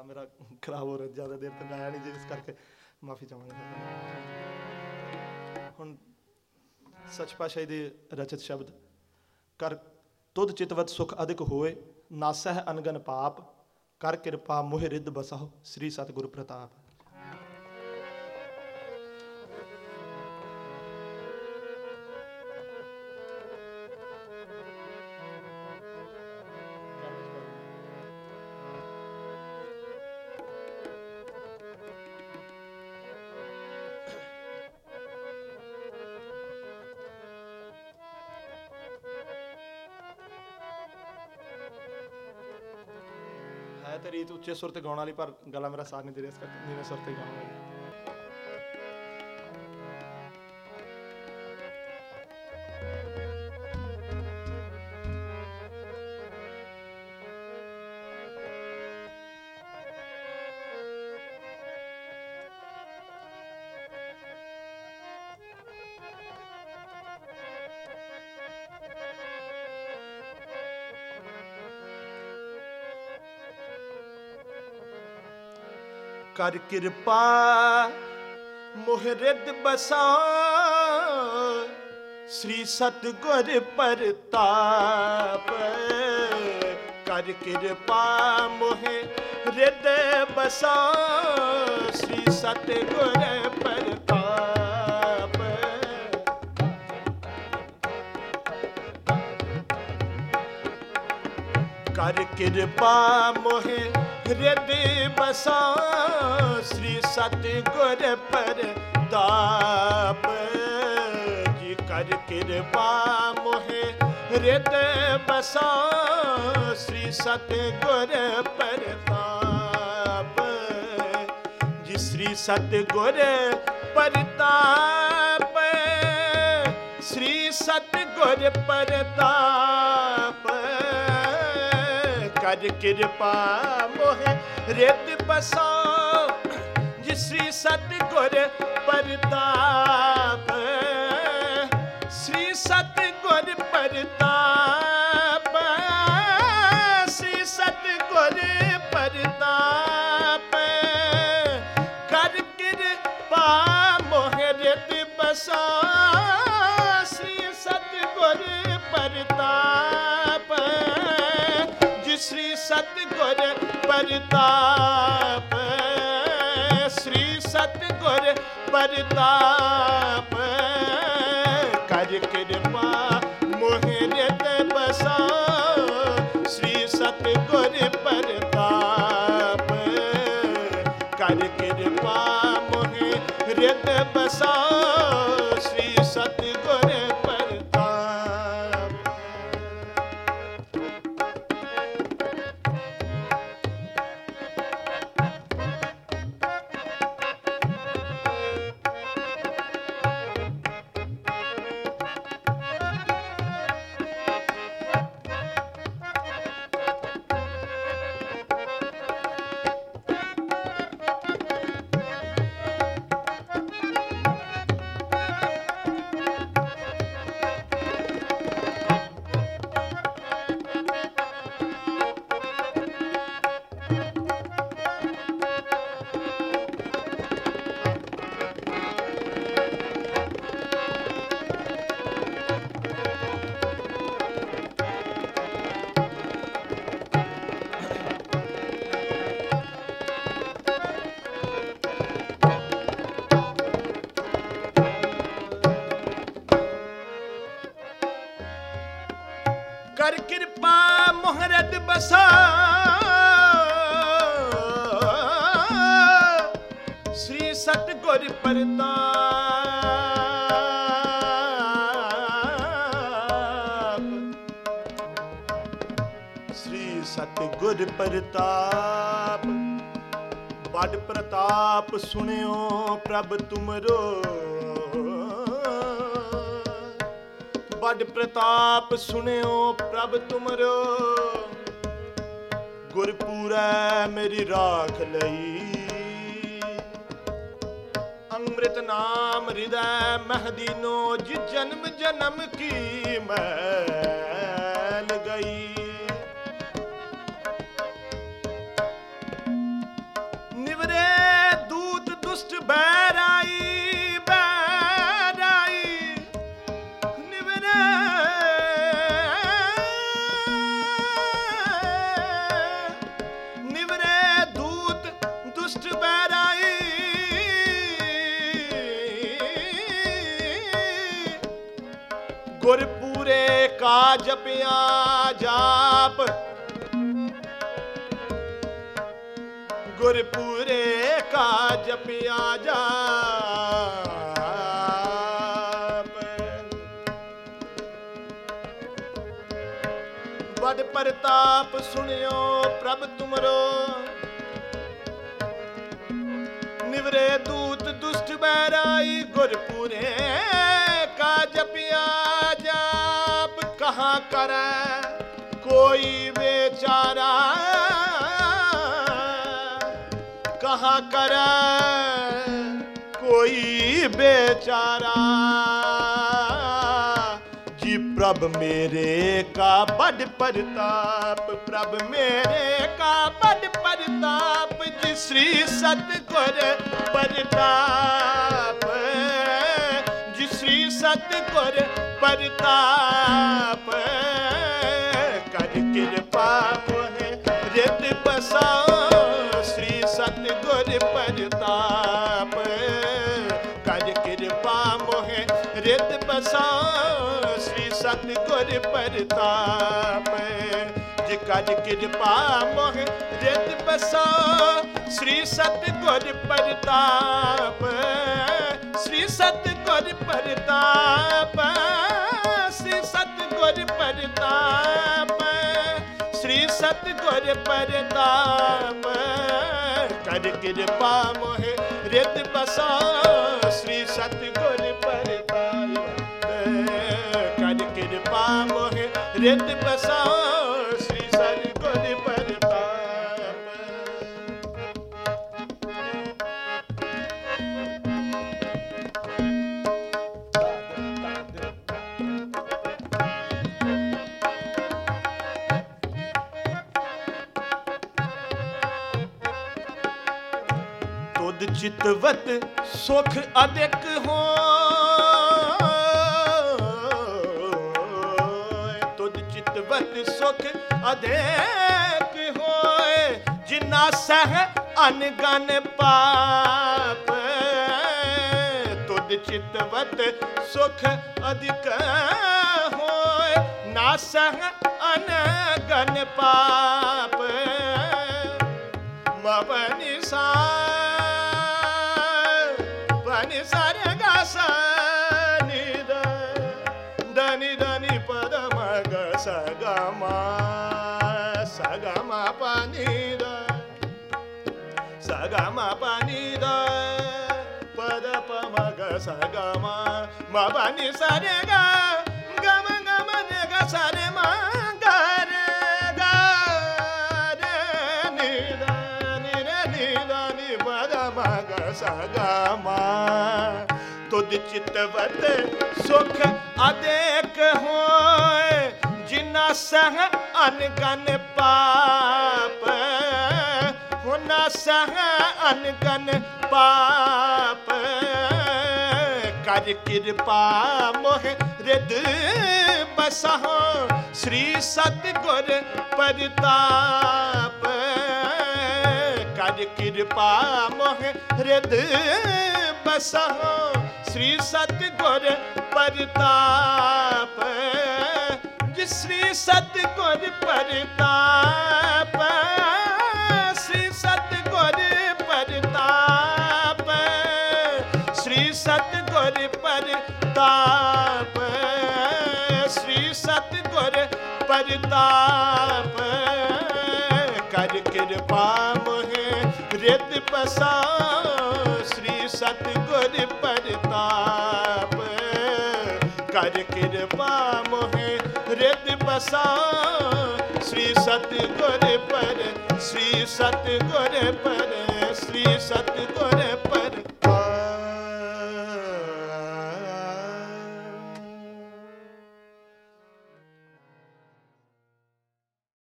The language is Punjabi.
ਗਲਾ ਮੇਰਾ ਖਰਾਬ ਹੋ ਰਿਹਾ, ਜ਼ਿਆਦਾ ਦੇਰ ਤੱਕ ਆਇਆ ਨਹੀਂ ਜੀ ਇਸ ਕਰਕੇ ਮਾਫੀ ਚਾਹਾਂਗਾ। ਹੁਣ ਸੱਚ ਪਾਸ਼ਾ ਦੇ ਰਚਿਤ ਸ਼ਬਦ, ਕਰ ਤੁਧ ਚਿਤਵਤ ਸੁਖ ਅਧਿਕ ਹੋਏ, ਨਾਸਹਿ ਅਨਗਨ ਪਾਪ, ਕਰ ਕਿਰਪਾ ਮੋਹਿ ਰਿੱਧ ਬਸਹੁ, ਸ੍ਰੀ ਸਤਿਗੁਰ ਪ੍ਰਤਾਪ। ਹੈ ਤੇ ਰੀਤ ਉੱਚੇ ਸੁਰ ਤੇ ਗਾਉਣ ਵਾਲੀ, ਪਰ ਗਲਾ ਮੇਰਾ ਸਾਥ ਨਹੀਂ ਦੇ ਰਿਹਾ, ਇਸ ਕਰਕੇ ਨੀਵੇਂ ਸੁਰ ਤੇ ਗਾਉਣਾ ਹੈ ਕਰ ਕਿਰਪਾ ਮੁਹਰਿਦ ਬਸਾ। ਸ੍ਰੀ ਸਤਗੁਰ ਪਰਤਾਪ, ਕਰ ਕਿਰਪਾ, ਮੋਹਿ ਰਿਦ ਬਸਾ। ਸ੍ਰੀ ਸਤਗੁਰ ਪਰਤਾਪ। ਕਰ ਕਿਰਪਾ, ਮੋਹਿ ਹਿਰਦੇ ਬਸਾ ਸ੍ਰੀ ਸਤਿਗੁਰ ਪਰਤਾਪ ਜੀ ਕਰ ਕਿਰਪਾ ਮੋਹਿ ਹਿਰਦੇ ਬਸਾ ਸ੍ਰੀ ਸਤਿਗੁਰ ਪਰਤਾਪ ਜੀ ਸ੍ਰੀ ਸਤਿਗੁਰ ਪਰਤਾਪ ਸ੍ਰੀ ਸਤਿਗੁਰ ਪਰਤਾਪ ਕਰ ਕਿਰਪਾ ਮੋਹਿ ਰਿਤ ਬਸਾ ਜਿਸ ਸਤਿਗੁਰ ਪਰਤਾਪ ਪਰਤਾਪ, ਸ੍ਰੀ ਸਤਿਗੁਰ ਪਰਤਾਪ। ਕਰ ਕਿਰਪਾ ਮੋਹਿ ਨਿਤ ਬਸਾ, ਸ੍ਰੀ ਸਤਿਗੁਰ ਪਰਤਾਪ। ਕਰ ਕਿਰਪਾ ਮੋਹਿ ਰਿਤ ਬਸਾ, ਸ੍ਰੀ ਸਤਿਗੁਰ ਸਤਗੁਰ ਸ੍ਰੀ ਸਤਿਗੁਰ ਪ੍ਰਤਾਪ। ਬੜ ਪ੍ਰਤਾਪ ਸੁਣਿਓ ਪ੍ਰਭ ਤੁਮਰੋ। ਬੜ ਪ੍ਰਤਾਪ ਸੁਣਿਓ ਪ੍ਰਭ ਤੁਮਰੋ। ਗੁਰਪੂਰੈ ਮੇਰੀ ਰਾਖ ਲਈ। ਅੰਮ੍ਰਿਤ ਨਾਮ ਹਿਰਦੈ ਮਹਦੀਨੋ ਜਿ ਜਨਮ ਜਨਮ ਕੀ ਮੈਲ ਗਈ। ਗੁਰਪੂਰੇ ਕਾ ਜਪਿਆ ਜਾਪ ਗੁਰਪੂਰੇ ਕਾ ਜਪਿਆ ਜਾਪ ਵੱਡ ਪ੍ਰਤਾਪ ਸੁਣਿਓ ਪ੍ਰਭ ਤੁਮਰੋ। ਨਿਵਰੇ ਦੂਤ ਦੁਸ਼ਟ ਬੈਰਾਈ ਗੁਰਪੁਰੇ ਜਪਿਆ ਜਾਪ ਕਹਾ ਕਰੈ, ਕੋਈ ਵਿਚਾਰਾ? ਕਹਾ ਕਰੈ, ਕੋਈ ਬੇਚਾਰਾ ਜੀ ਪ੍ਰਭ ਮੇਰੇ ਕਾ ਬੜ ਪ੍ਰਤਾਪ, ਪ੍ਰਭ ਮੇਰੇ ਕਾ ਬੜ ਪ੍ਰਤਾਪ, ਜੀ ਸ੍ਰੀ ਸਤਿਗੁਰ ਪ੍ਰਤਾਪ। ਸਤਿਗੁਰ ਪ੍ਰਤਾਪ ਕਰ ਕਿਰਪਾ ਮੋਹਿ ਰਿਤ ਬਸਾਓ ਸ੍ਰੀ ਸਤਿਗੁਰ ਪ੍ਰਤਾਪ ਕਰ ਕਿਰਪਾ ਮੋਹਿ ਰਿਤ ਬਸਾਓ ਸ੍ਰੀ ਸਤਿਗੁਰ ਪ੍ਰਤਾਪ ਜੇ ਕਜ ਕਿਰਪਾ ਮੋਹਿ ਰਿਤ ਬਸਾਓ ਸ੍ਰੀ ਸਤਿਗੁਰ ਪ੍ਰਤਾਪ ਸ੍ਰੀ ਸਤਿਗੁਰ ਪ੍ਰਤਾਪ। ਸ੍ਰੀ ਸਤਿਗੁਰ ਪ੍ਰਤਾਪ। ਸ੍ਰੀ ਸਤਿਗੁਰ ਪ੍ਰਤਾਪ। ਕਰ ਕਿਰਪਾ ਮੋਹਿ ਰਿਤ ਬਸਾ। ਸ੍ਰੀ ਸਤਿਗੁਰ ਪ੍ਰਤਾਪ। ਕਰ ਕਿਰਪਾ ਮੋਹਿ ਰਿਤ ਬਸਾ। ਤੁਧ ਚਿਤਵਤ ਸੁਖ ਅਦਿਕ ਹੋ ਤੁਧ ਚਿਤਵਤ ਸੁਖ ਅਦਿਕ ਹੋਏ ਜਿਨਾ ਸਹਿ ਅਨਗਨ ਪਾਪ, ਤੁਧ ਚਿਤਵਤ ਸੁਖ ਅਦਿਕ ਹੋਏ, ਨਾ ਸਹਿ ਅਨਗਨ ਪਾਪ ਮਬਨੀ ਸਾ sagama sagama panida sagama panida pada pamaga sagama ma bani sarega gama gama nega sare ma gare gare nida nida nida ni pada maga sagama ਤੁਧ ਚਿਤਵਤ ਸੁਖ ਅਦੇਕ ਹੋਏ ਜਿਨਾ ਸਹ ਅਨਗਨ ਪਾਪ। ਹੁਨਾ ਸਹ ਅਨਗਨ ਪਾਪ। ਕਰ ਕਿਰਪਾ ਮੋਹ ਰਿਦ ਬਸਹੁ ਸ੍ਰੀ ਸਤਿਗੁਰ ਪ੍ਰਤਾਪ। ਕਰ ਕਿਰਪਾ ਮੋਹ ਰਿਦ ਬਸਹੁ ਸ੍ਰੀ ਸਤਿਗੁਰ ਪ੍ਰਤਾਪ। ਜੀ ਸ੍ਰੀ ਸਤਿਗੁਰ ਪ੍ਰਤਾਪ ਸ੍ਰੀ ਸਤਿਗੁਰ ਪ੍ਰਤਾਪ ਸ੍ਰੀ ਸਤਿਗੁਰ ਪ੍ਰਤਾਪ ਸ੍ਰੀ ਸਤਿਗੁਰ ਪ੍ਰਤਾਪ ਕਰ ਕਿਰਪਾ ਮੋਹਿ, ਰਿਤ ਪਸਾ ਰਿਤ ਪਸਾ ਸ੍ਰੀ ਸਤਿਗੁਰ ਪਰ ਸ੍ਰੀ ਸਤਿਗੁਰ ਪਰ ਸ੍ਰੀ ਸਤਿਗੁਰ ਪਰ।